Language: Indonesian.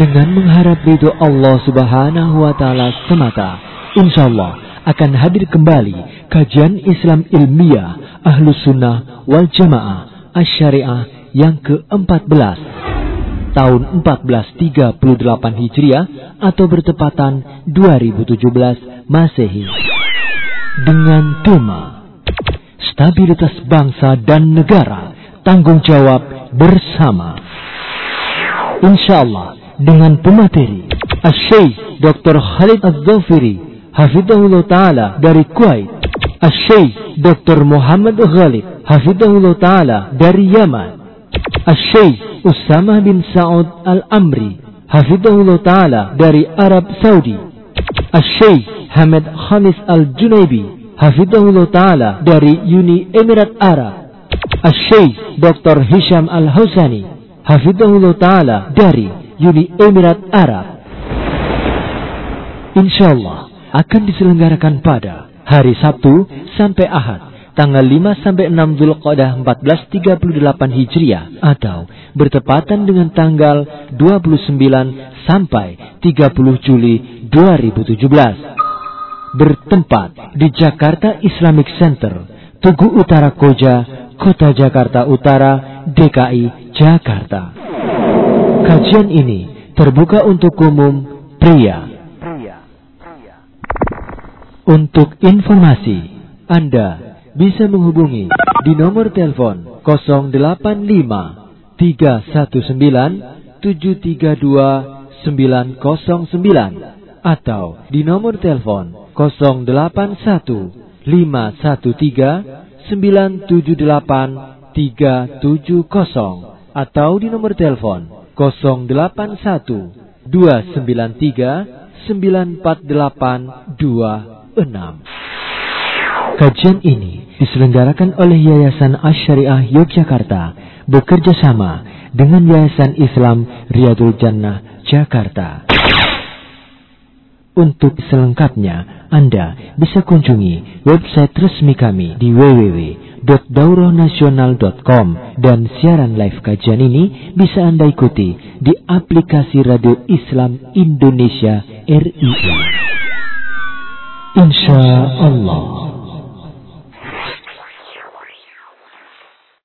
dengan mengharap ridho Allah Subhanahu wa taala semata. Insya Allah akan hadir kembali kajian Islam ilmiah Ahlus Sunnah wal Jamaah Asyariah yang ke-14 tahun 1438 Hijriah atau bertepatan 2017 Masehi dengan tema Stabilitas bangsa dan negara tanggung jawab bersama. Insya Allah dengan pemateri Asy-Syaikh Dr. Khalid Az-Zafiri Hafidahullah Ta'ala dari Kuwait Asy-Syaikh Dr. Muhammad Ghalib Hafidahullah Ta'ala dari Yaman Asy-Syaikh Usama bin Sa'ud Al-Amri Hafidahullah Ta'ala dari Arab Saudi Asy-Syaikh Hamid Khamis Al-Junaibi Hafidahullah Ta'ala dari Uni Emirat Arab Asy-Syaikh Dr. Hisham Al-Husani Hafidahullah Ta'ala dari Uni Emirat Arab. Insya Allah akan diselenggarakan pada hari Sabtu sampai Ahad tanggal 5 sampai 6 Zulqa'dah 1438 Hijriah atau bertepatan dengan tanggal 29 sampai 30 Juli 2017 bertempat di Jakarta Islamic Center, Tugu Utara Koja, Kota Jakarta Utara, DKI Jakarta. Kajian ini terbuka untuk umum pria. Untuk informasi, Anda bisa menghubungi di nomor telepon 085 319 732 909 atau di nomor telepon 081 513 978 370 atau di nomor telepon 081 293 948 26. Kajian ini diselenggarakan oleh Yayasan Asyariah Yogyakarta bekerja sama dengan Yayasan Islam Riyadul Jannah Jakarta. Untuk selengkapnya, Anda bisa kunjungi website resmi kami di www www.daurahnasional.com dan siaran live kajian ini bisa Anda ikuti di aplikasi Radio Islam Indonesia RII. Insya Allah.